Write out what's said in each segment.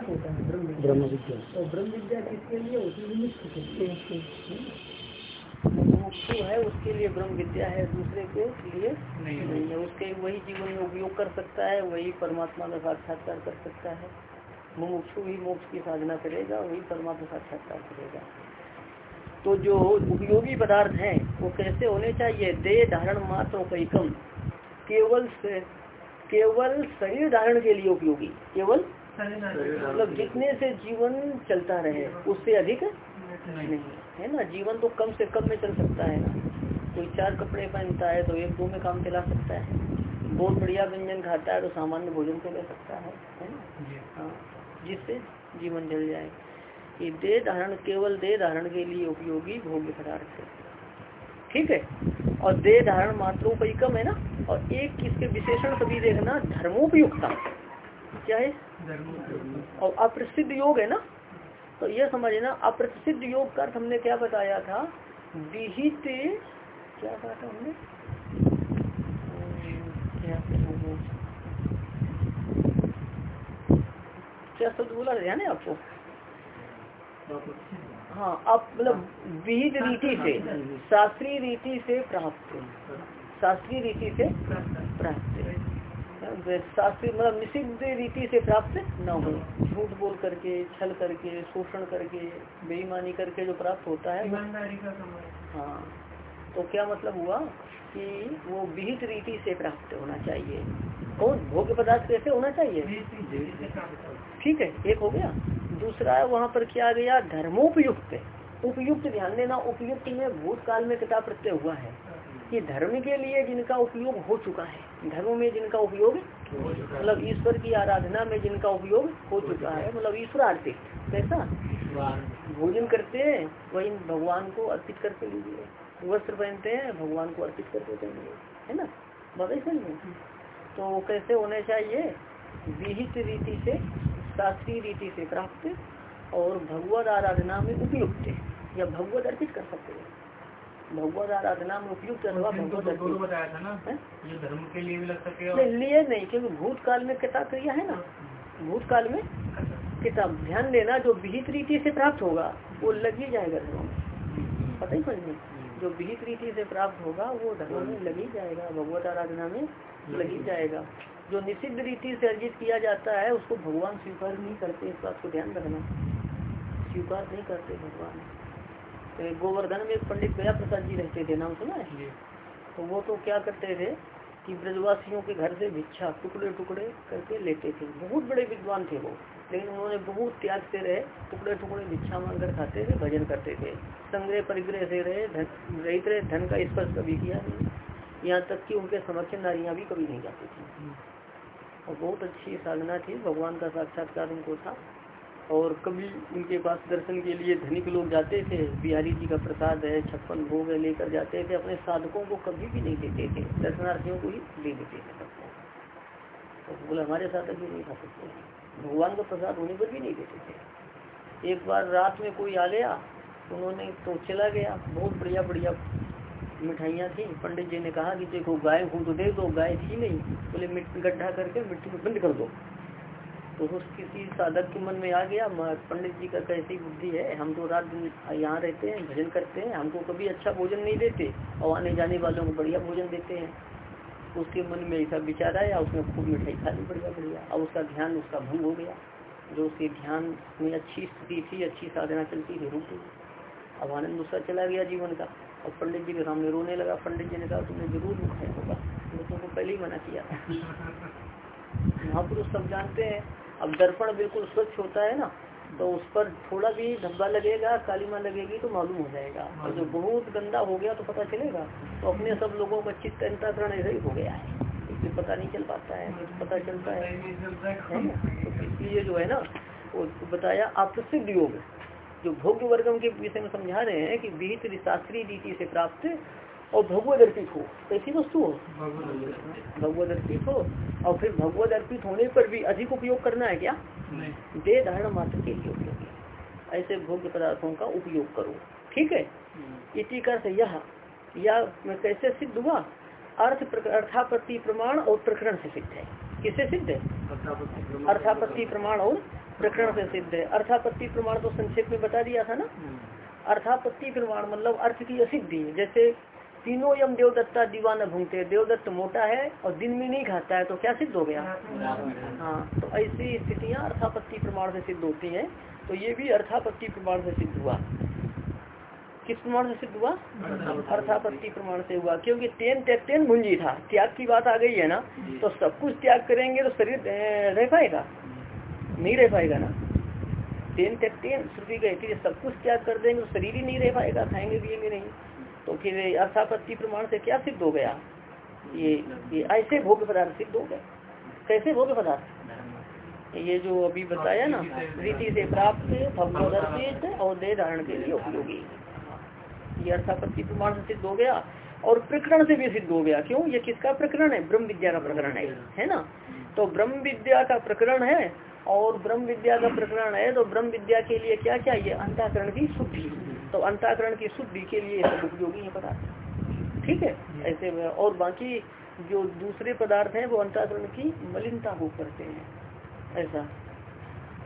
अर्थ होता है ब्रह्म विद्या ब्रह्म विद्या और ब्रह्म विद्या किसके लिए होती है। निमित्त के लिए मुमुक्षु है। उसके लिए ब्रह्म विद्या है दूसरे के लिए नहीं है। उसके वही जीवन में उपयोग कर सकता है वही परमात्मा का साक्षात्कार कर सकता है। मुमुक्षु ही मोक्ष की साधना करेगा वही परमात्मा साक्षात्कार करेगा। तो जो उपयोगी पदार्थ हैं वो कैसे होने चाहिए? दे धारण मात्र कई कम केवल केवल शरीर धारण के लिए उपयोगी। केवल मतलब जितने से जीवन चलता रहे उससे अधिक नहीं। है ना? जीवन तो कम से कम में चल सकता है। ना कोई चार कपड़े पहनता है तो एक दो में काम चला सकता है। बहुत बढ़िया व्यंजन खाता है तो सामान्य भोजन तो ले सकता है। है ना? हाँ जिससे जीवन जल जाए। ये दे धारण केवल दे धारण के लिए उपयोगी भोग्य पदार्थ है। ठीक है? और दे धारण मात्रोपयिकम है ना? और एक किसके विशेषण सभी देखना धर्मोपयुक्ता क्या है? और अप्रसिद्ध योग है ना? तो यह समझना अप्रसिद्ध योग का अर्थ हमने क्या बताया था? विहित क्या कहा था हमने? क्या शब्द बोला? ध्यान है आपको? हाँ आप मतलब विहित रीति से, शास्त्रीय रीति से प्राप्त। शास्त्रीय रीति से प्राप्त। शास्त्रीय मतलब निषिद्ध रीति से प्राप्त न हो झूठ बोल करके छल करके शोषण करके बेईमानी करके जो प्राप्त होता है हाँ। तो क्या मतलब हुआ कि वो विहित रीति से प्राप्त होना चाहिए? कौन? भोग्य पदार्थ कैसे होना चाहिए? ठीक है एक हो गया। दूसरा है वहाँ पर क्या गया? धर्मोपयुक्त। उपयुक्त ध्यान देना उपयुक्त में भूतकाल में किताब प्रत्यय हुआ है। कि धर्म के लिए जिनका उपयोग हो चुका है, धर्म में जिनका उपयोग मतलब ईश्वर की आराधना में जिनका उपयोग हो चुका है मतलब ईश्वर आरती कैसा? भोजन करते हैं, वही भगवान को अर्पित करके लीजिए। वस्त्र पहनते हैं, भगवान को अर्पित करके पहनिए है ना? बताइए समझे तो कैसे होने चाहिए? विहित रीति से, शास्त्रीय रीति से प्राप्त और भगवत आराधना में उपयुक्त या भगवत अर्पित कर सकते हैं। भगवत आराधना में उपयुक्त अथवा भगवत ना ये धर्म के लिए भी लग सके नहीं लिए नहीं क्योंकि भूतकाल में किताब क्रिया है ना। भूतकाल में किताब ध्यान देना जो विहित रीति से प्राप्त होगा वो लग ही जाएगा धर्म में। पता ही समझे जो विहित रीति से प्राप्त होगा वो धर्म में लग ही जाएगा। भगवत आराधना में लग ही जाएगा। जो निषिद्ध रीति से अर्जित किया जाता है उसको भगवान स्वीकार नहीं करते इस बात को ध्यान रखना। स्वीकार नहीं करते भगवान। तो गोवर्धन में एक पंडित गया प्रसाद जी रहते थे नाम सुना है? तो वो तो क्या करते थे कि ब्रजवासियों के घर से भिक्षा टुकड़े टुकड़े करके लेते थे। बहुत बड़े विद्वान थे वो लेकिन उन्होंने बहुत त्याग से रहे टुकड़े टुकड़े भिक्षा मांग कर खाते थे भजन करते थे। संग्रह परिग्रह से रहे धन रहित रहे धन का स्पर्श कभी किया नहीं। यहाँ तक कि उनके समक्ष नारियाँ भी कभी नहीं जाती थी। और बहुत अच्छी साधना थी भगवान का साक्षात्कार उनको था। और कभी उनके पास दर्शन के लिए धनिक लोग जाते थे, बिहारी जी का प्रसाद है, छप्पन भोग है, लेकर जाते थे, अपने साधकों को कभी भी नहीं देते थे, दर्शनार्थियों को ही दे देते थे सबको। तो बोले, हमारे साधक भी नहीं खा सकते। भगवान का प्रसाद होने पर भी नहीं देते थे। एक बार रात में कोई आ गया उन्होंने तो चला गया, बहुत बढ़िया बढ़िया मिठाइयाँ थी। पंडित जी ने कहा कि देखो, गाय हूँ तो दे दो, गाय थी नहीं। बोले गड्ढा करके मिट्टी में बंद कर दो। तो उस किसी साधक के मन में आ गया पंडित जी का कैसी बुद्धि है? हम तो रात दिन यहाँ रहते हैं भजन करते हैं हमको कभी अच्छा भोजन नहीं देते और आने जाने वालों को बढ़िया भोजन देते हैं। उसके मन में ऐसा विचार आया उसने खूब मिठाई खा ली बढ़िया बढ़िया। और उसका ध्यान उसका भंग हो गया जो उसके ध्यान में अच्छी स्थिति थी अच्छी साधना चलती थी रुक गई अब आनंद उसका चला गया जीवन का। और पंडित जी के सामने रोने लगा पंडित जी ने कहा तुमने ज़रूर मिठाई होगा। मैं तुमको पहले ही मना किया। महापुरुष सब जानते हैं। अब दर्पण बिल्कुल स्वच्छ होता है ना तो उस पर थोड़ा भी धब्बा लगेगा कालीमा लगेगी तो मालूम हो जाएगा। और जो बहुत गंदा हो गया तो पता चलेगा। तो अपने सब लोगों का चित्त अंतरण ऐसा ही हो गया है। इसलिए पता नहीं चल पाता है तो पता चलता है। तो इसलिए जो है ना वो बताया अप्रसिद्ध योग। जो भोग्य वर्गम के विषय में समझा रहे हैं कि विहित शास्त्रीय रीति से प्राप्त और भगवत अर्पित हो कैसी वस्तु हो। भगवत अर्पित हो। और फिर भगवत अर्पित होने पर भी अधिक उपयोग करना है क्या? दे धारण मात्र के लिए उपयोग। ऐसे भोग्य पदार्थों का उपयोग करो। ठीक है? इसी का यह। या कैसे सिद्ध हुआ? अर्थ अर्थापत्ति प्रमाण और प्रकरण से सिद्ध है। किससे सिद्ध है? अर्थापत्ति प्रमाण और प्रकरण से सिद्ध है। अर्थापत्ति प्रमाण तो संक्षेप में बता दिया था ना? अर्थापत्ति प्रमाण मतलब अर्थ की असिद्धि। जैसे तीनों यम देवदत्ता दीवाना भूंगते देवदत्त मोटा है और दिन में नहीं खाता है तो क्या सिद्ध हो गया? हाँ। तो ऐसी स्थितियाँ अर्थापत्ति प्रमाण से सिद्ध होती हैं। तो ये भी अर्थापत्ति प्रमाण से सिद्ध हुआ। किस प्रमाण से सिद्ध हुआ? अर्थापत्ति। प्रमाण से हुआ क्योंकि तेन तेन भुंजी था। त्याग की बात आ गई है ना तो सब कुछ त्याग करेंगे तो शरीर रह पाएगा? नहीं रह पाएगा ना। तेन तेन श्रुति कहती है सब कुछ त्याग कर देंगे तो शरीर ही नहीं रह पाएगा खाएँगे पिएँगे नहीं। तो फिर अर्थापत्ति प्रमाण से क्या सिद्ध हो गया? ये ये ऐसे भोग पदार्थ सिद्ध हो गए। कैसे भोग पदार्थ? ये जो अभी बताया ना, रीति से प्राप्त भगवदर्शित और देह धारण के लिए उपयोगी। ये अर्थापत्ति प्रमाण से सिद्ध हो गया और प्रकरण से भी सिद्ध हो गया। क्यों? ये किसका प्रकरण है? ब्रह्म विद्या का प्रकरण है है ना? तो ब्रह्म विद्या का प्रकरण है और ब्रह्म विद्या का प्रकरण है तो ब्रह्म विद्या के लिए क्या चाहिए अंताकरण की शुद्धि तो अंताकरण की शुद्धि के लिए सब उपयोगी है पदार्थ। ठीक है? ऐसे में और बाकी जो दूसरे पदार्थ हैं वो अंताकरण की मलिनता को करते हैं। ऐसा।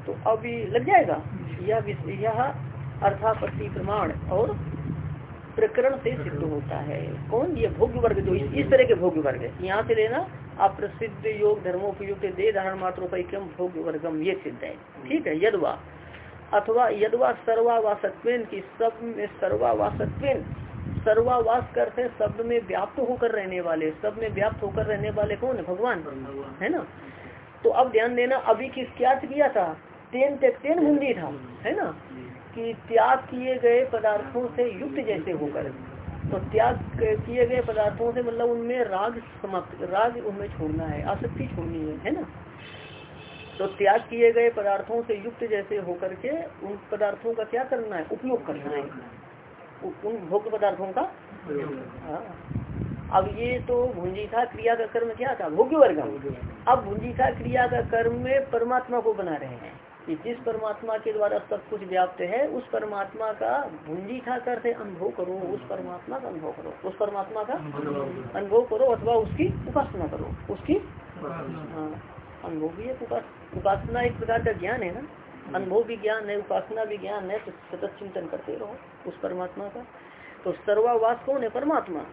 तो अभी लग जाएगा। यह यह अर्थापत्ति प्रमाण और प्रकरण से सिद्ध होता है। कौन? ये भोग्य वर्ग जो इस, इस तरह के भोग्य वर्ग है। यहाँ से लेना अप्रसिद्ध योग धर्मोपयुक्त दे धारण मात्रोपैक्यम भोग्य वर्गम ये सिद्ध है। ठीक है? यदवा अथवा यदवा सर्वावासत्वेन की सब में सर्वावासत्वेन सर्वावास करते हैं शब्द में व्याप्त होकर रहने वाले सब में व्याप्त होकर रहने वाले कौन है? भगवान। है ना? तो अब ध्यान देना अभी किस क्या किया था? तेन तक तेन मुंदी था। है ना? कि त्याग किए गए पदार्थों से युक्त जैसे होकर। तो त्याग किए गए पदार्थों से मतलब उनमें राग समाप्त राग उनमें छोड़ना है आसक्ति छोड़नी है है ना? तो त्याग किए गए पदार्थों से युक्त जैसे होकर के उन पदार्थों का क्या करना है उपयोग करना है। उन भोग पदार्थों का हाँ। अब ये तो भुंजिका क्रिया का कर्म क्या था? भोग्य वर्गम अब भुंजिका क्रिया का कर्म में परमात्मा को बना रहे हैं। कि जिस परमात्मा के द्वारा सब कुछ व्याप्त है उस परमात्मा का भुंजिका करते अनुभव करो उस परमात्मा का अनुभव करो। उस परमात्मा का अनुभव करो। अथवा उसकी उपासना करो। उसकी हाँ। अनुभव भी उपास उपासना एक प्रकार का ज्ञान है ना? अनुभव भी ज्ञान है उपासना भी ज्ञान है तो सतत चिंतन करते रहो उस परमात्मा का। तो सर्वावास कौन है? परमात्मा।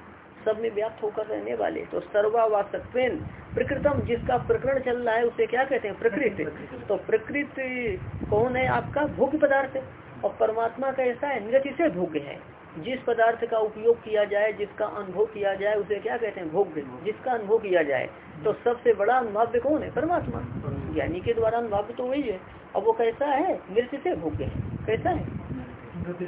सब में व्याप्त होकर रहने वाले। तो सर्वावासत्वेन प्रकृतम जिसका प्रकरण चल रहा है उसे क्या कहते हैं? प्रकृति। तो प्रकृति कौन है आपका? भोग्य पदार्थ और परमात्मा का ऐसा है निरति से भोग्य है। जिस पदार्थ का उपयोग किया जाए जिसका अनुभव किया जाए उसे क्या कहते हैं? भोग्य जिसका अनुभव किया जाए तो सबसे बड़ा अनुभाव्य कौन है? परमात्मा। ज्ञानी के द्वारा अनुभाव्य तो वही है। अब वो कैसा है? नृत्य से भोग्य है कैसा है?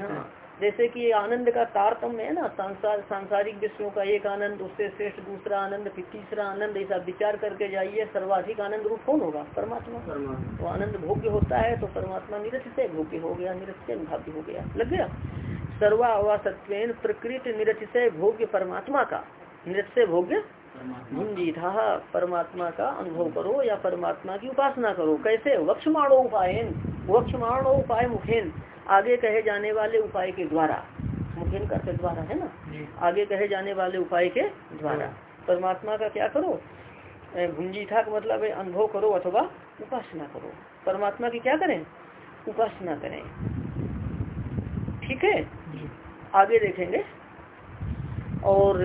हाँ, जैसे कि आनंद का तारतम्य है ना सांसार सांसारिक विषयों का एक आनंद उससे श्रेष्ठ दूसरा आनंद फिर तीसरा आनंद ऐसा विचार करके जाइए सर्वाधिक आनंद रूप कौन होगा? परमात्मा। तो आनंद भोग्य होता है तो परमात्मा निरत से भोग्य हो गया निरत से अनुभाव्य हो गया। लग गया? सर्वावासत्वेन प्रकृति निरत से भोग्य परमात्मा का। निरत से भोग्य भुंजीथा परमात्मा का अनुभव करो या परमात्मा की उपासना करो। कैसे? वक्षमाणो उपायन। वक्षमाणो उपाय मुखेन। आगे कहे जाने वाले उपाय के द्वारा। मुखेन करते द्वारा है ना? आगे कहे जाने वाले उपाय के द्वारा। परमात्मा का क्या करो? भुंजीथा का मतलब है अनुभव करो अथवा उपासना करो। परमात्मा की क्या करें? उपासना करें। ठीक है? आगे देखेंगे। और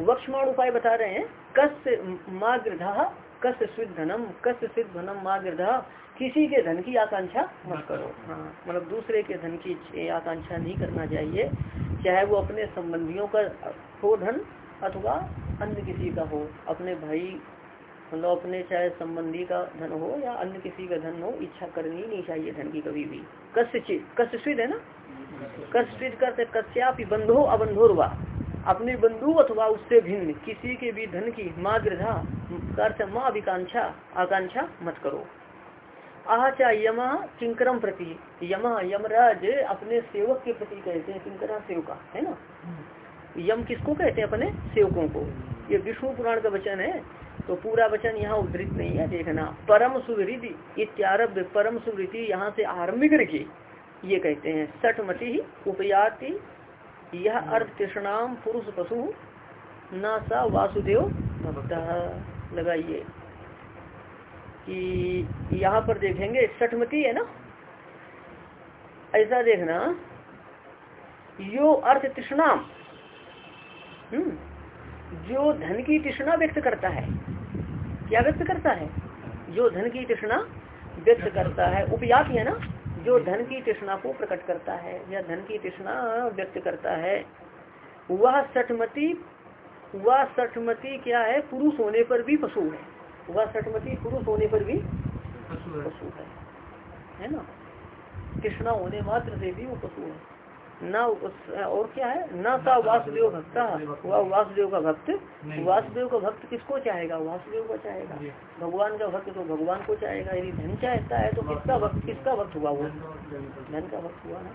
वक्षमाण उपाय बता रहे हैं। कस्य माँ गृधा कस्य स्वित धनम कस्य स्वित धनम माँ गृधा किसी के धन की आकांक्षा मत करो। हाँ मतलब दूसरे के धन की आकांक्षा नहीं करना चाहिए। चाहे वो अपने संबंधियों का हो धन, अथवा अन्य किसी का हो। अपने भाई मतलब अपने चाहे संबंधी का धन हो या अन्य किसी का धन हो, इच्छा करनी नहीं चाहिए धन की कभी भी। कस्य चित कस्य स्वित है ना? कष्टित करते कश्यापि बंधो अबंधोरवा अपने बंधु अथवा उससे भिन्न, किसी के भी धन की माँ गृधा कर माँ अभिकांक्षा, आकांक्षा मत करो। आचा यमा किंकरम प्रति। यमा, यमराज अपने सेवक के प्रति कहते हैं, किंकरा सेवका, है ना? यम किसको कहते हैं अपने? सेवकों को। ये विष्णु पुराण का वचन है तो पूरा वचन यहाँ उद्धृत नहीं है, देखना। परम सुवृति इत्यारभ परम सुवृति यहाँ से आरंभ करके ये कहते हैं सठमति उपयाति यह अर्थ कृष्णाम पुरुष पशु न सा वासुदेव भक्त लगाइए कि यहाँ पर देखेंगे सठमती है ना? ऐसा देखना यो अर्थ तृष्णा हम्म जो धन की तृष्णा व्यक्त करता है। क्या व्यक्त करता है? जो धन की तृष्णा व्यक्त करता है। उपयात है ना? जो धन की तृष्णा को प्रकट करता है या धन की तृष्णा व्यक्त करता है वह सठमती वह सठमती क्या है? पुरुष होने पर भी पशु है। वह सठमती पुरुष होने पर भी पशु है। पशु है। है ना? कृष्णा होने मात्र से भी वो पशु है। न और क्या है? न सा वासुदेव भक्ता वह वासुदेव का भक्त? वासुदेव का भक्त किसको चाहेगा? वासुदेव को चाहेगा। भगवान का भक्त तो भगवान को चाहेगा। यदि धन चाहता है तो किसका भक्त किसका भक्त हुआ वो? धन का भक्त हुआ ना।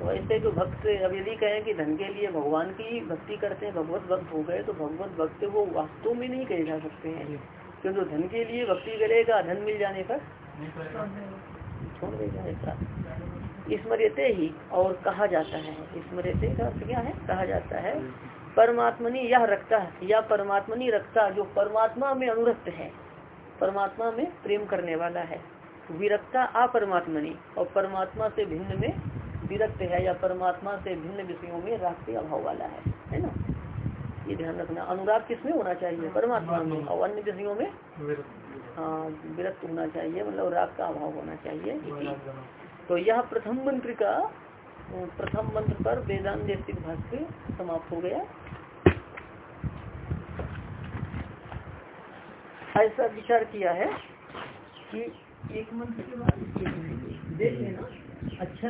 तो ऐसे जो भक्त अब यदि कहें कि धन के लिए भगवान की भक्ति करते हैं भगवत भक्त हो गए तो भगवत भक्त वो वास्तव में नहीं कहे जा सकते हैं। क्योंकि धन के लिए भक्ति करेगा धन मिल जाने पर? छोड़ देगा ऐसा। स्मृते ही और कहा जाता है। स्मृते का अर्थ क्या है? कहा जाता है परमात्मनी यह रखता है या परमात्मनी रखता जो परमात्मा में अनुरक्त है। परमात्मा में प्रेम करने वाला है। विरक्ता अपरमात्मनी और परमात्मा से भिन्न में विरक्त है या परमात्मा से भिन्न विषयों में राग के अभाव वाला है। है ना? ये ध्यान रखना। अनुराग किसमें होना चाहिए? परमात्मा में और अन्य विषयों में? हाँ विरक्त होना चाहिए मतलब राग का अभाव होना चाहिए। तो यह प्रथम मंत्र का, प्रथम मंत्र पर वेदांत स्थित भाष्य समाप्त हो गया। ऐसा विचार किया है कि एक मंत्र के बाद देख लेना अच्छा